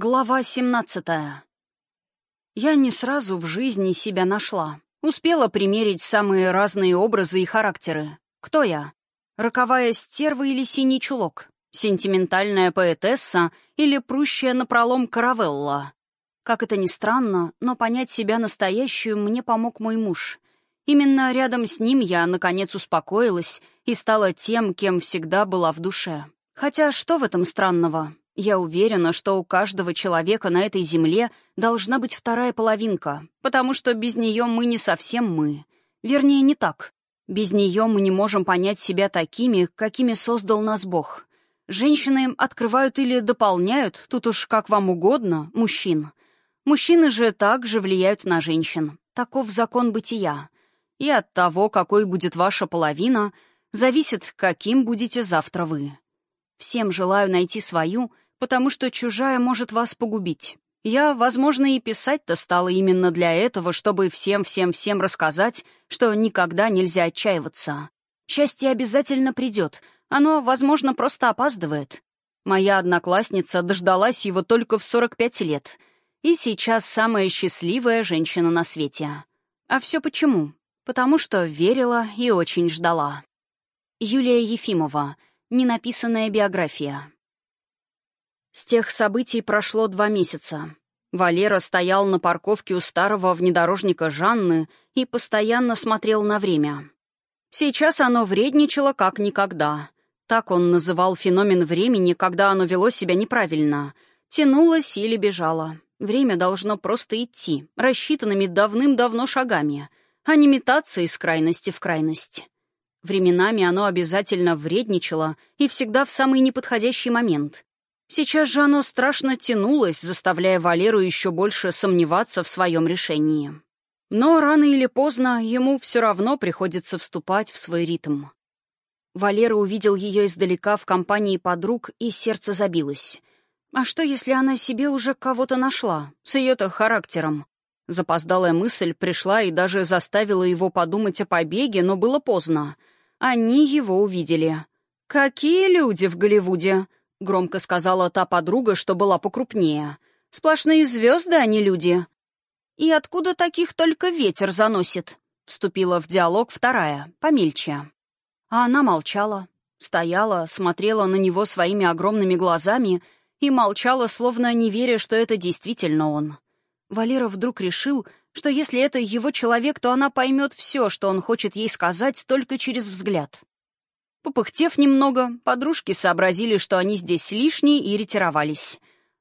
Глава 17 Я не сразу в жизни себя нашла. Успела примерить самые разные образы и характеры. Кто я? Роковая стерва или синий чулок? Сентиментальная поэтесса или прущая напролом каравелла? Как это ни странно, но понять себя настоящую мне помог мой муж. Именно рядом с ним я, наконец, успокоилась и стала тем, кем всегда была в душе. Хотя что в этом странного? Я уверена, что у каждого человека на этой земле должна быть вторая половинка, потому что без нее мы не совсем мы. Вернее, не так. Без нее мы не можем понять себя такими, какими создал нас Бог. Женщины открывают или дополняют, тут уж как вам угодно, мужчин. Мужчины же также влияют на женщин. Таков закон бытия. И от того, какой будет ваша половина, зависит, каким будете завтра вы. Всем желаю найти свою — потому что чужая может вас погубить. Я, возможно, и писать-то стала именно для этого, чтобы всем-всем-всем рассказать, что никогда нельзя отчаиваться. Счастье обязательно придет, оно, возможно, просто опаздывает. Моя одноклассница дождалась его только в 45 лет, и сейчас самая счастливая женщина на свете. А все почему? Потому что верила и очень ждала. Юлия Ефимова. Ненаписанная биография. С тех событий прошло два месяца. Валера стоял на парковке у старого внедорожника Жанны и постоянно смотрел на время. Сейчас оно вредничало как никогда. Так он называл феномен времени, когда оно вело себя неправильно. Тянулось или бежало. Время должно просто идти, рассчитанными давным-давно шагами, а не метаться из крайности в крайность. Временами оно обязательно вредничало и всегда в самый неподходящий момент. Сейчас же оно страшно тянулось, заставляя Валеру еще больше сомневаться в своем решении. Но рано или поздно ему все равно приходится вступать в свой ритм. Валера увидел ее издалека в компании подруг, и сердце забилось. А что, если она себе уже кого-то нашла? С ее-то характером. Запоздалая мысль пришла и даже заставила его подумать о побеге, но было поздно. Они его увидели. «Какие люди в Голливуде!» — громко сказала та подруга, что была покрупнее. «Сплошные звезды, а не люди». «И откуда таких только ветер заносит?» — вступила в диалог вторая, помельче. А она молчала, стояла, смотрела на него своими огромными глазами и молчала, словно не веря, что это действительно он. Валера вдруг решил, что если это его человек, то она поймет все, что он хочет ей сказать, только через взгляд. Попыхтев немного, подружки сообразили, что они здесь лишние, и ретировались.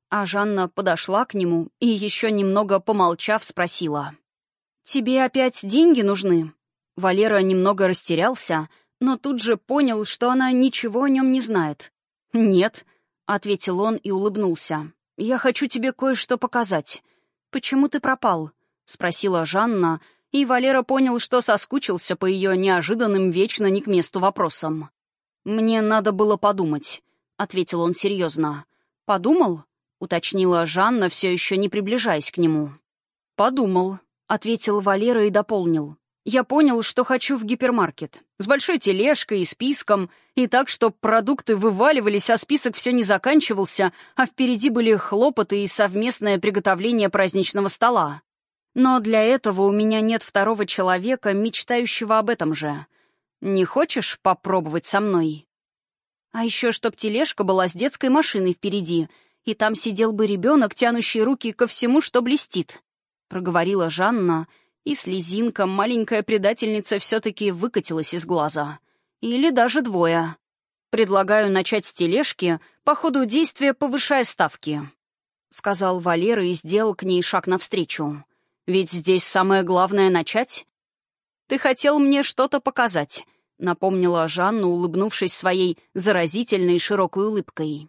А Жанна подошла к нему и, еще немного помолчав, спросила. «Тебе опять деньги нужны?» Валера немного растерялся, но тут же понял, что она ничего о нем не знает. «Нет», — ответил он и улыбнулся. «Я хочу тебе кое-что показать. Почему ты пропал?» — спросила Жанна, — и Валера понял, что соскучился по ее неожиданным, вечно не к месту вопросам. «Мне надо было подумать», — ответил он серьезно. «Подумал?» — уточнила Жанна, все еще не приближаясь к нему. «Подумал», — ответил Валера и дополнил. «Я понял, что хочу в гипермаркет. С большой тележкой и списком, и так, что продукты вываливались, а список все не заканчивался, а впереди были хлопоты и совместное приготовление праздничного стола. Но для этого у меня нет второго человека, мечтающего об этом же. Не хочешь попробовать со мной? А еще чтоб тележка была с детской машиной впереди, и там сидел бы ребенок, тянущий руки ко всему, что блестит. Проговорила Жанна, и слезинка, маленькая предательница, все-таки выкатилась из глаза. Или даже двое. Предлагаю начать с тележки, по ходу действия повышая ставки. — сказал Валера и сделал к ней шаг навстречу. Ведь здесь самое главное — начать. «Ты хотел мне что-то показать», — напомнила Жанна, улыбнувшись своей заразительной широкой улыбкой.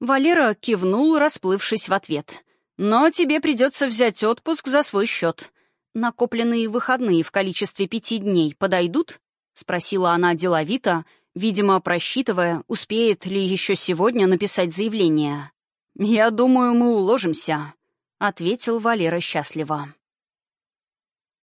Валера кивнул, расплывшись в ответ. «Но тебе придется взять отпуск за свой счет. Накопленные выходные в количестве пяти дней подойдут?» — спросила она деловито, видимо, просчитывая, успеет ли еще сегодня написать заявление. «Я думаю, мы уложимся», ответил Валера счастливо.